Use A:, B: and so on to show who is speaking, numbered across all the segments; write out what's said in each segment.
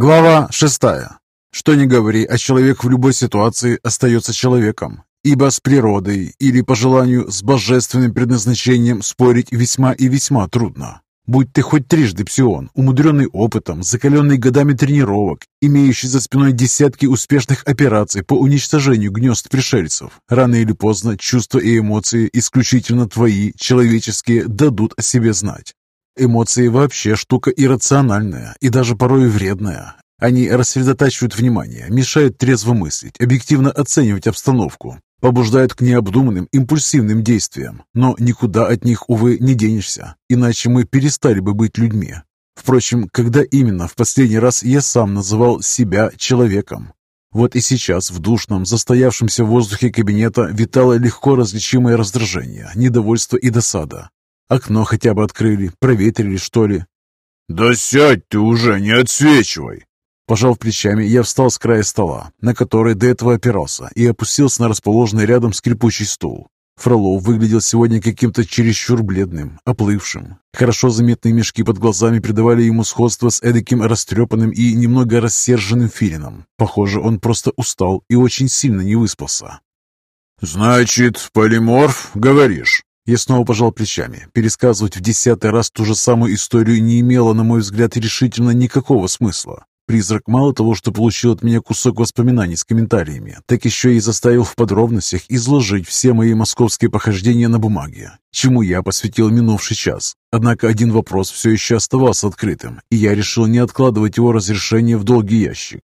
A: Глава шестая. Что ни говори, а человек в любой ситуации остается человеком, ибо с природой или, по желанию, с божественным предназначением спорить весьма и весьма трудно. Будь ты хоть трижды псион, умудренный опытом, закаленный годами тренировок, имеющий за спиной десятки успешных операций по уничтожению гнезд пришельцев, рано или поздно чувства и эмоции, исключительно твои, человеческие, дадут о себе знать. Эмоции вообще штука иррациональная и даже порой вредная. Они рассредотачивают внимание, мешают трезво мыслить, объективно оценивать обстановку, побуждают к необдуманным, импульсивным действиям, но никуда от них, увы, не денешься, иначе мы перестали бы быть людьми. Впрочем, когда именно в последний раз я сам называл себя человеком? Вот и сейчас в душном, застоявшемся воздухе кабинета витало легко различимое раздражение, недовольство и досада. Окно хотя бы открыли, проветрили, что ли.
B: «Да сядь ты уже, не отсвечивай!»
A: Пожав плечами, я встал с края стола, на который до этого опирался, и опустился на расположенный рядом скрипучий стул. Фролов выглядел сегодня каким-то чересчур бледным, оплывшим. Хорошо заметные мешки под глазами придавали ему сходство с эдаким растрепанным и немного рассерженным филином. Похоже, он просто устал и очень сильно не выспался.
B: «Значит, полиморф, говоришь?»
A: Я снова пожал плечами. Пересказывать в десятый раз ту же самую историю не имело, на мой взгляд, решительно никакого смысла. Призрак мало того, что получил от меня кусок воспоминаний с комментариями, так еще и заставил в подробностях изложить все мои московские похождения на бумаге, чему я посвятил минувший час. Однако один вопрос все еще оставался открытым, и я решил не откладывать его разрешение в долгий ящик.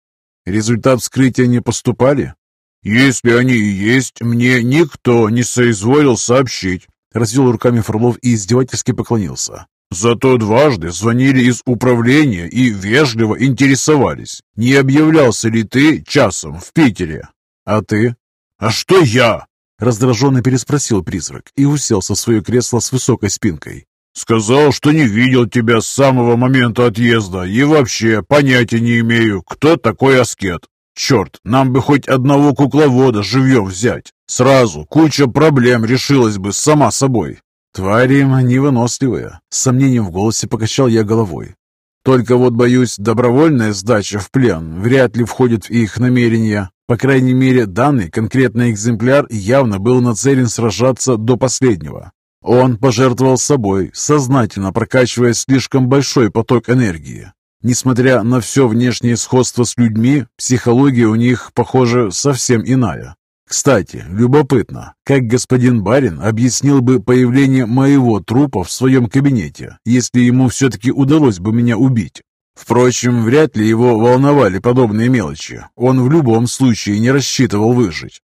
A: Результат вскрытия не поступали?
B: «Если они и есть, мне никто не соизволил сообщить»,
A: развел руками Фролов и издевательски поклонился.
B: Зато дважды звонили из управления и вежливо интересовались, не объявлялся ли ты часом в Питере.
A: А ты?
B: А что я?
A: Раздраженно переспросил призрак и уселся в свое кресло с высокой спинкой.
B: «Сказал, что не видел тебя с самого момента отъезда и вообще понятия не имею, кто такой аскет. Черт, нам бы хоть одного кукловода живьем взять. Сразу куча проблем решилась бы сама собой.
A: Твари невыносливые. С сомнением в голосе покачал я головой. Только вот, боюсь, добровольная сдача в плен вряд ли входит в их намерения. По крайней мере, данный конкретный экземпляр явно был нацелен сражаться до последнего. Он пожертвовал собой, сознательно прокачивая слишком большой поток энергии. Несмотря на все внешнее сходство с людьми, психология у них, похоже, совсем иная. Кстати, любопытно, как господин барин объяснил бы появление моего трупа в своем кабинете, если ему все-таки удалось бы меня убить. Впрочем, вряд ли его волновали подобные мелочи. Он в любом случае не рассчитывал выжить.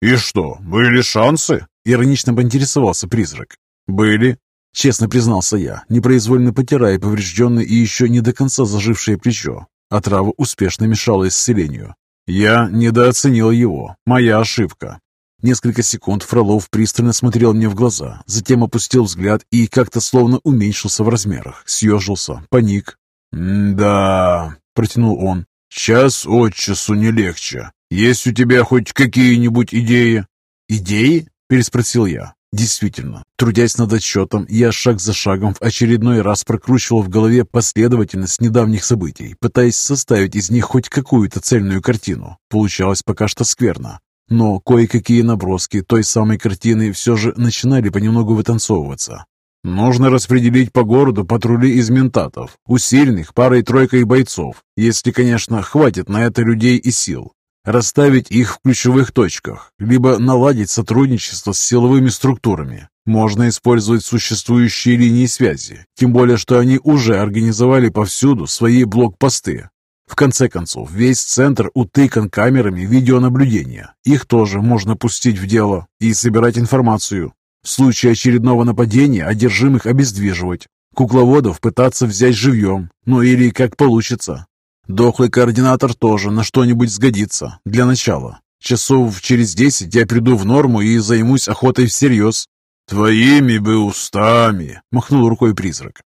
B: «И что, были шансы?»
A: — иронично поинтересовался призрак.
B: «Были», —
A: честно признался я, непроизвольно потирая поврежденное и еще не до конца зажившее плечо. Отрава успешно мешала исцелению. Я недооценил его. Моя ошибка. Несколько секунд Фролов пристально смотрел мне в глаза, затем опустил взгляд и как-то словно уменьшился в размерах, съежился, паник.
B: «Да», — протянул он, — «час от часу не легче. Есть у тебя хоть какие-нибудь идеи?»
A: «Идеи?» — переспросил я. Действительно, трудясь над отчетом, я шаг за шагом в очередной раз прокручивал в голове последовательность недавних событий, пытаясь составить из них хоть какую-то цельную картину. Получалось пока что скверно. Но кое-какие наброски той самой картины все же начинали понемногу вытанцовываться.
B: Нужно распределить по городу патрули из ментатов, усиленных парой-тройкой бойцов, если, конечно, хватит на это людей и сил расставить их в ключевых точках, либо наладить сотрудничество с силовыми структурами. Можно использовать существующие линии связи, тем более что они уже организовали повсюду свои блокпосты. В конце концов, весь центр утыкан камерами видеонаблюдения. Их тоже можно пустить в дело и собирать информацию. В случае очередного нападения одержимых обездвиживать. Кукловодов пытаться взять живьем, ну или как получится. Дохлый координатор тоже на что-нибудь сгодится, для начала. Часов через десять я приду в норму и займусь охотой всерьез. «Твоими бы устами!» — махнул рукой призрак.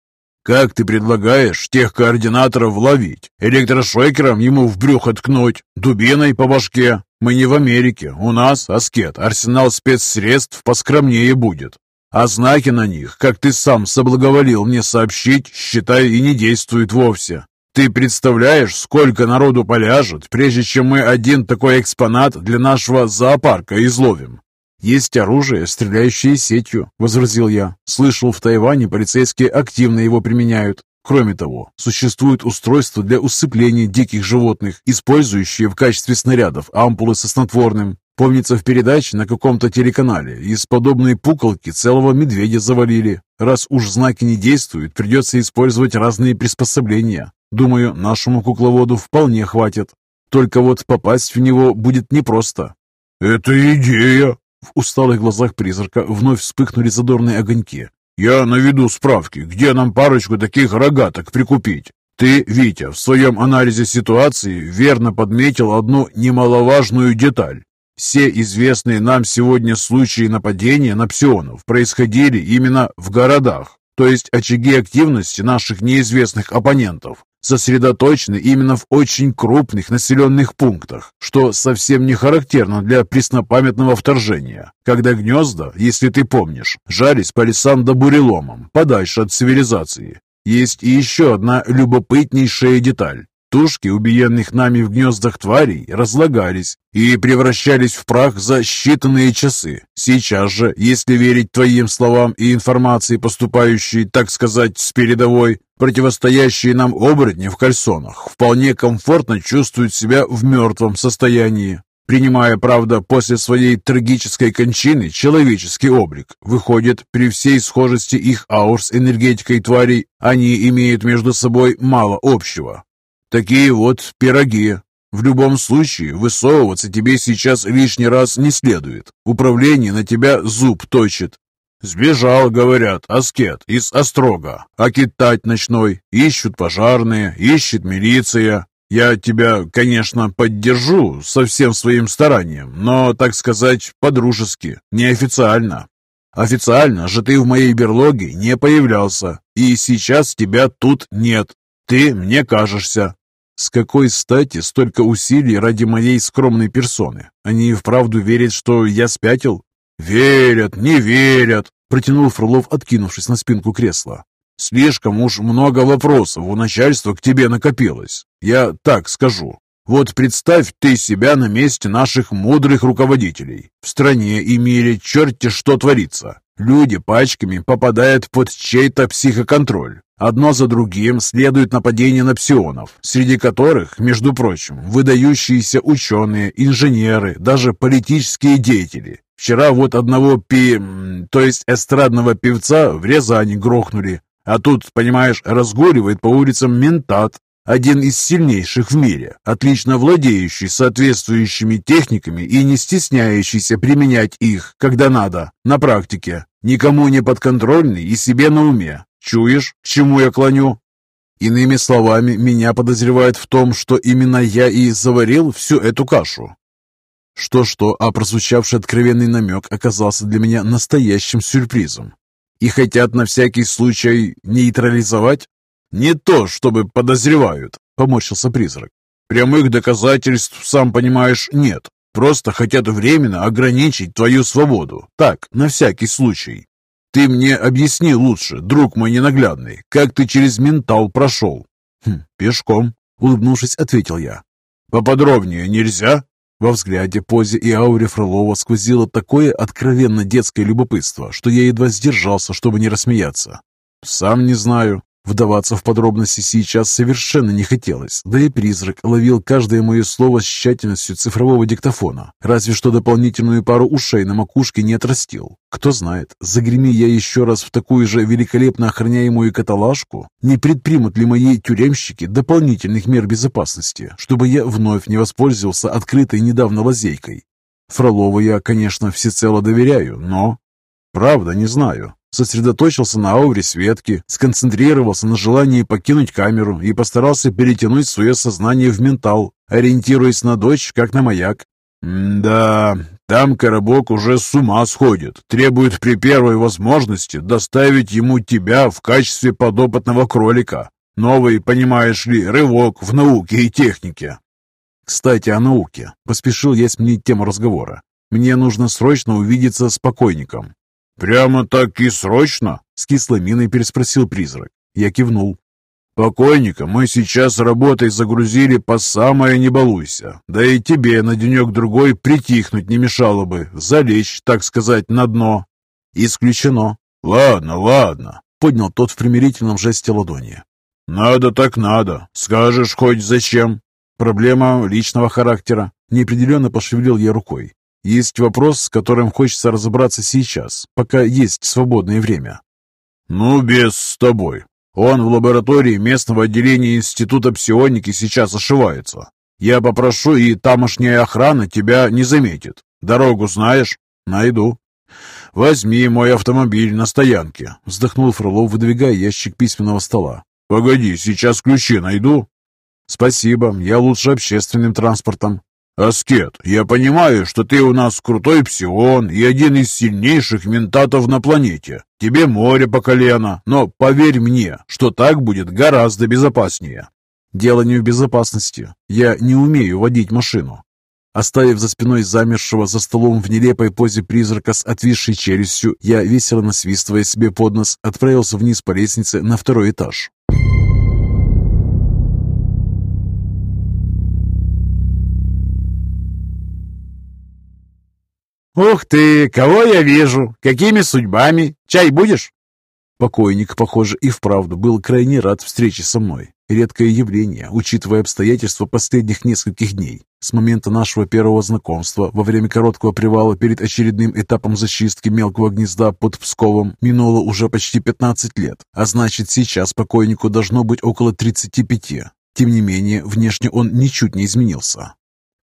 B: «Как ты предлагаешь тех координаторов ловить? Электрошокером ему в брюхо ткнуть? Дубиной по башке? Мы не в Америке. У нас, аскет, арсенал спецсредств поскромнее будет. А знаки на них, как ты сам соблаговолил мне сообщить, считай и не действуют вовсе.
A: Ты представляешь, сколько народу поляжет, прежде чем мы один такой экспонат для нашего зоопарка изловим?
B: «Есть оружие, стреляющее сетью», — возразил я. «Слышал, в Тайване полицейские активно его применяют. Кроме того, существуют устройства для усыпления диких животных, использующие в качестве снарядов ампулы со снотворным. Помнится, в передаче на каком-то телеканале из подобной пуколки целого медведя завалили. Раз уж знаки не действуют, придется использовать разные приспособления. Думаю, нашему кукловоду вполне хватит. Только вот попасть в него будет непросто.
A: «Это идея!»
B: В усталых глазах призрака вновь вспыхнули задорные огоньки.
A: «Я наведу справки, где нам парочку таких рогаток прикупить. Ты, Витя, в своем анализе ситуации верно подметил одну немаловажную деталь. Все известные нам сегодня случаи нападения на псионов происходили именно в городах, то есть очаги активности наших неизвестных оппонентов сосредоточены именно в очень крупных населенных пунктах, что совсем не характерно для преснопамятного вторжения, когда гнезда, если ты помнишь, жались по лесам да буреломам, подальше от цивилизации. Есть и еще одна любопытнейшая деталь. Тушки убиенных нами в гнездах тварей разлагались и превращались в прах за считанные часы. Сейчас же, если верить твоим словам и информации, поступающей, так сказать, с передовой, противостоящие нам оборотни в кальсонах вполне комфортно чувствуют себя в мертвом состоянии. Принимая, правда, после своей трагической кончины человеческий облик, выходит, при всей схожести их аур с энергетикой тварей, они имеют между собой мало общего. Такие вот пироги. В любом случае, высовываться тебе сейчас лишний раз не следует. Управление на тебя зуб точит. Сбежал, говорят, аскет из Острога, а китать ночной. Ищут пожарные, ищет милиция. Я тебя, конечно, поддержу со всем своим старанием, но, так сказать, по-дружески, неофициально. Официально же ты в моей берлоге не появлялся, и сейчас тебя тут нет. Ты мне кажешься. С какой стати столько усилий ради моей скромной персоны? Они и вправду верят, что я спятил? Верят, не верят, протянул Фролов, откинувшись на спинку кресла. Слишком уж много вопросов у начальства к тебе накопилось. Я так скажу. Вот представь ты себя на месте наших мудрых руководителей. В стране и мире черти что творится. Люди пачками попадают под чей-то психоконтроль. Одно за другим следуют нападения на псионов, среди которых, между прочим, выдающиеся ученые, инженеры, даже политические деятели. Вчера вот одного пи... то есть эстрадного певца в Рязани грохнули. А тут, понимаешь, разгуливает по улицам ментат, один из сильнейших в мире, отлично владеющий соответствующими техниками и не стесняющийся применять их, когда надо, на практике, никому не подконтрольный и себе на уме. Чуешь, к чему я клоню? Иными словами, меня подозревают в том, что именно я и заварил всю эту кашу. Что-что, а прозвучавший откровенный намек оказался для меня настоящим сюрпризом. И хотят на всякий случай нейтрализовать? Не то, чтобы подозревают, поморщился призрак. Прямых доказательств, сам понимаешь, нет. Просто хотят временно ограничить твою свободу. Так, на всякий случай. Ты мне объясни лучше, друг мой ненаглядный, как ты через ментал прошел? Хм, пешком, улыбнувшись, ответил я. Поподробнее нельзя? Во взгляде, позе и ауре Фролова сквозило такое откровенно детское любопытство, что я едва сдержался, чтобы не рассмеяться. «Сам не знаю», Вдаваться в подробности сейчас совершенно не хотелось, да и призрак ловил каждое мое слово с тщательностью цифрового диктофона, разве что дополнительную пару ушей на макушке не отрастил. Кто знает, загреми я еще раз в такую же великолепно охраняемую каталажку, не предпримут ли мои тюремщики дополнительных мер безопасности, чтобы я вновь не воспользовался открытой недавно лазейкой. Фролову я, конечно, всецело доверяю, но... Правда, не знаю. Сосредоточился на ауре Светки, сконцентрировался на желании покинуть камеру и постарался перетянуть свое сознание в ментал, ориентируясь на дочь, как на маяк. «Да, там коробок уже с ума сходит, требует при первой возможности доставить ему тебя в качестве подопытного кролика. Новый, понимаешь ли, рывок в науке и технике». «Кстати, о науке. Поспешил я сменить тему разговора. Мне нужно срочно увидеться с покойником. «Прямо так и срочно?»
B: — с кислой миной переспросил призрак. Я кивнул. Покойника мы сейчас работой загрузили по самое не балуйся. Да и тебе на денек-другой притихнуть не мешало бы, залечь, так сказать, на дно.
A: Исключено.
B: Ладно, ладно,
A: поднял тот в примирительном жесте ладони.
B: Надо так надо. Скажешь хоть зачем?
A: Проблема личного характера. Неопределенно пошевелил я рукой. Есть вопрос, с которым хочется разобраться сейчас, пока есть свободное время.
B: Ну, без с тобой. Он в лаборатории местного отделения Института псионики сейчас ошивается. Я попрошу, и тамошняя охрана тебя не заметит. Дорогу знаешь?
A: Найду.
B: Возьми мой автомобиль на стоянке, вздохнул Фролов, выдвигая ящик письменного стола. Погоди, сейчас ключи найду.
A: Спасибо, я лучше общественным транспортом.
B: «Аскет, я понимаю, что ты у нас крутой псион и один из сильнейших ментатов на планете. Тебе море по колено, но поверь мне, что так будет гораздо безопаснее».
A: «Дело не в безопасности. Я не умею водить машину». Оставив за спиной замершего за столом в нелепой позе призрака с отвисшей челюстью, я, весело насвистывая себе под нос, отправился вниз по лестнице на второй этаж.
C: «Ух ты! Кого я вижу? Какими судьбами? Чай будешь?»
A: Покойник, похоже, и вправду был крайне рад встрече со мной. Редкое явление, учитывая обстоятельства последних нескольких дней. С момента нашего первого знакомства, во время короткого привала перед очередным этапом зачистки мелкого гнезда под Псковом, минуло уже почти 15 лет, а значит сейчас покойнику должно быть около 35. Тем не менее, внешне он ничуть не изменился.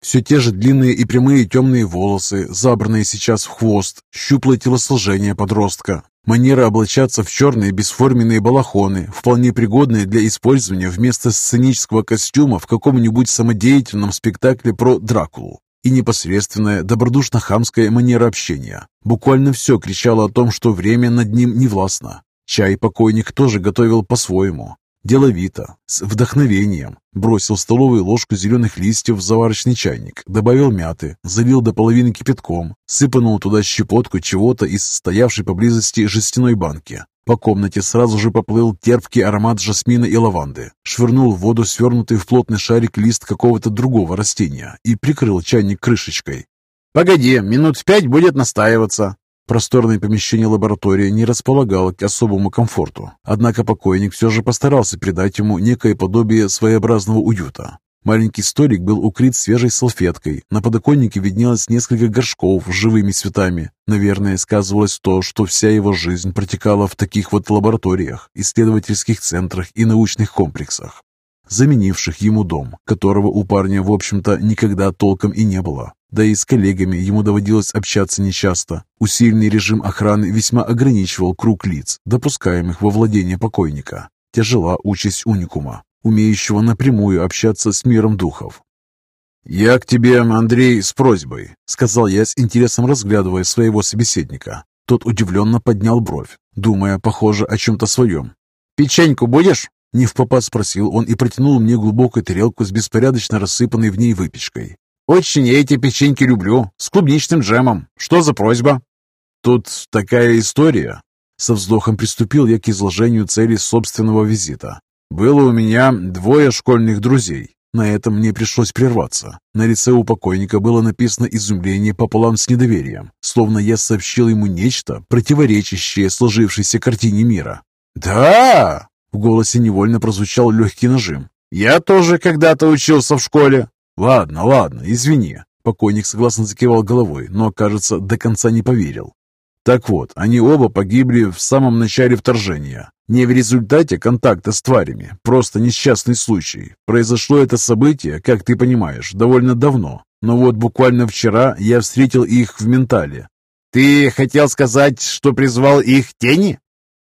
A: Все те же длинные и прямые темные волосы, забранные сейчас в хвост, щуплое телосложение подростка, манера облачаться в черные бесформенные балахоны, вполне пригодные для использования вместо сценического костюма в каком-нибудь самодеятельном спектакле про Дракулу и непосредственная добродушно-хамская манера общения. Буквально все кричало о том, что время над ним не властно. Чай покойник тоже готовил по-своему. Деловито, с вдохновением, бросил столовую ложку зеленых листьев в заварочный чайник, добавил мяты, залил до половины кипятком, сыпанул туда щепотку чего-то из стоявшей поблизости жестяной банки. По комнате сразу же поплыл терпкий аромат жасмина и лаванды, швырнул в воду свернутый в плотный шарик лист какого-то другого растения и прикрыл чайник крышечкой.
C: «Погоди, минут пять будет настаиваться»,
A: Просторное помещение лаборатории не располагало к особому комфорту, однако покойник все же постарался придать ему некое подобие своеобразного уюта. Маленький столик был укрыт свежей салфеткой, на подоконнике виднелось несколько горшков с живыми цветами. Наверное, сказывалось то, что вся его жизнь протекала в таких вот лабораториях, исследовательских центрах и научных комплексах, заменивших ему дом, которого у парня, в общем-то, никогда толком и не было. Да и с коллегами ему доводилось общаться нечасто. Усиленный режим охраны весьма ограничивал круг лиц, допускаемых во владение покойника. Тяжела участь уникума, умеющего напрямую общаться с миром духов.
B: «Я к тебе, Андрей, с просьбой», — сказал я с интересом разглядывая своего собеседника.
A: Тот удивленно поднял бровь, думая, похоже, о чем-то своем.
C: «Печеньку будешь?»
A: Не в попад спросил он и протянул мне глубокую тарелку с беспорядочно рассыпанной в ней выпечкой.
C: «Очень я эти печеньки люблю, с клубничным джемом. Что за просьба?»
A: «Тут такая история». Со вздохом приступил я к изложению цели собственного визита. «Было у меня двое школьных друзей. На этом мне пришлось прерваться. На лице у покойника было написано изумление пополам с недоверием, словно я сообщил ему нечто, противоречащее сложившейся картине мира.
C: «Да!»
A: — в голосе невольно прозвучал легкий нажим.
C: «Я тоже когда-то учился в школе.
A: «Ладно, ладно, извини». Покойник согласно закивал головой, но, кажется, до конца не поверил. Так вот, они оба погибли в самом начале вторжения. Не в результате контакта с тварями, просто несчастный случай. Произошло это событие, как ты понимаешь, довольно давно. Но вот буквально вчера я встретил их в ментале.
C: Ты хотел сказать, что призвал их тени?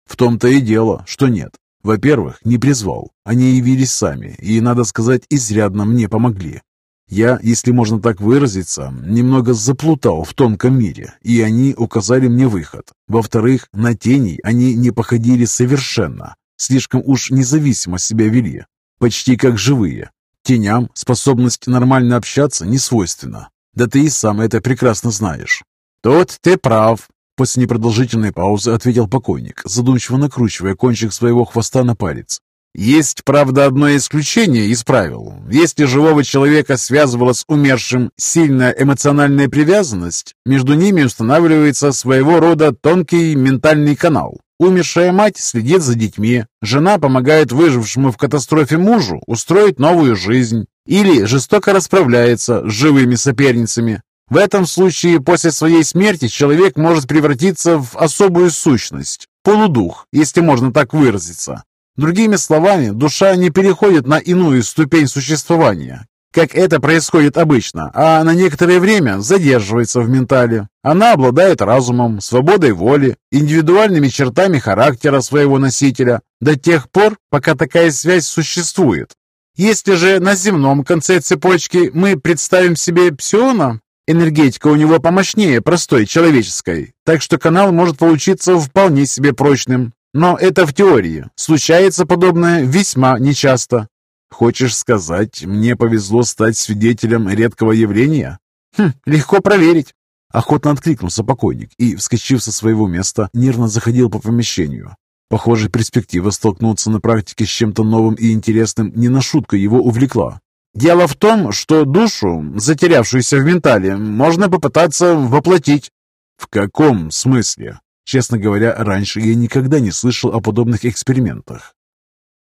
A: В том-то и дело, что нет. Во-первых, не призвал. Они явились сами, и, надо сказать, изрядно мне помогли. Я, если можно так выразиться, немного заплутал в тонком мире, и они указали мне выход. Во-вторых, на теней они не походили совершенно. Слишком уж независимо себя вели. Почти как живые. Теням способность нормально общаться не свойственна. Да ты и сам это прекрасно знаешь.
C: Тут ты прав.
A: После непродолжительной паузы ответил покойник, задумчиво накручивая кончик своего хвоста на палец.
B: Есть, правда, одно исключение из правил. Если живого человека связывала с умершим сильная эмоциональная привязанность, между ними устанавливается своего рода тонкий ментальный канал. Умершая мать следит за детьми, жена помогает выжившему в катастрофе мужу устроить новую жизнь или жестоко расправляется с живыми соперницами. В этом случае после своей смерти человек может превратиться в особую сущность, полудух, если можно так выразиться. Другими словами, душа не переходит на иную ступень существования, как это происходит обычно, а на некоторое время задерживается в ментале. Она обладает разумом, свободой воли, индивидуальными чертами характера своего носителя до тех пор, пока такая связь существует. Если же на земном конце цепочки мы представим себе псиона, энергетика у него помощнее простой человеческой, так что канал может получиться вполне себе прочным, но это в теории. Случается подобное весьма нечасто. Хочешь сказать, мне повезло стать свидетелем редкого явления? Хм, легко проверить. Охотно откликнулся покойник и, вскочив со своего места, нервно заходил по помещению. Похоже, перспектива столкнуться на практике с чем-то новым и интересным не на шутку его увлекла. Дело в том, что душу, затерявшуюся в ментале, можно попытаться воплотить. В каком смысле? Честно говоря, раньше я никогда не слышал о подобных экспериментах.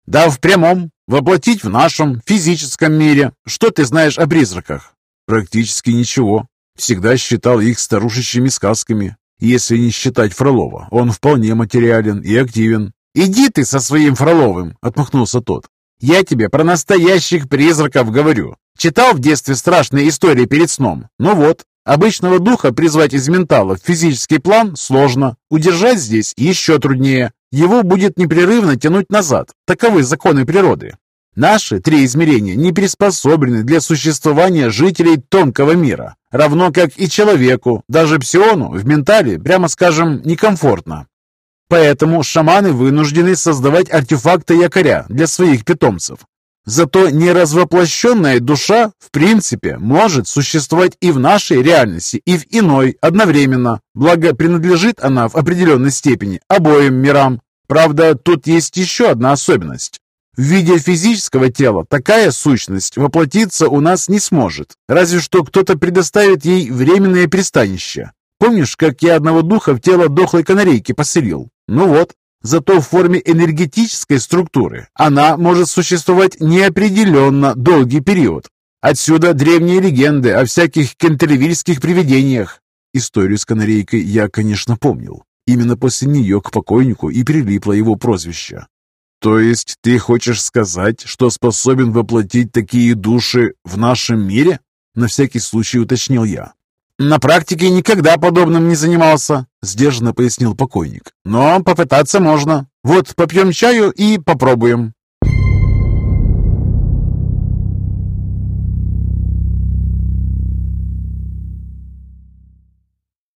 B: Да в прямом, воплотить в нашем физическом мире. Что ты знаешь о призраках? Практически ничего. Всегда считал их старушечьими сказками. Если не считать Фролова, он вполне материален и активен. «Иди ты со своим Фроловым!» — отмахнулся тот. «Я тебе про настоящих призраков говорю. Читал в детстве страшные истории перед сном? Ну вот, Обычного духа призвать из ментала в физический план сложно. Удержать здесь еще труднее. Его будет непрерывно тянуть назад. Таковы законы природы. Наши три измерения не приспособлены для существования жителей тонкого мира, равно как и человеку, даже псиону в ментале, прямо скажем, некомфортно. Поэтому шаманы вынуждены создавать артефакты якоря для своих питомцев, Зато неразвоплощенная душа, в принципе, может существовать и в нашей реальности, и в иной одновременно, благо принадлежит она в определенной степени обоим мирам. Правда, тут есть еще одна особенность. В виде физического тела такая сущность воплотиться у нас не сможет, разве что кто-то предоставит ей временное пристанище. Помнишь, как я одного духа в тело дохлой канарейки поселил? Ну вот, Зато в форме энергетической структуры она может существовать неопределенно долгий период. Отсюда древние легенды о всяких кентервильских привидениях. Историю с канарейкой я, конечно, помнил. Именно после нее к покойнику и прилипло его прозвище. То есть ты хочешь сказать, что способен воплотить такие души в нашем мире? На всякий случай уточнил я. «На практике никогда подобным не занимался», — сдержанно пояснил покойник. «Но попытаться можно. Вот попьем чаю и попробуем».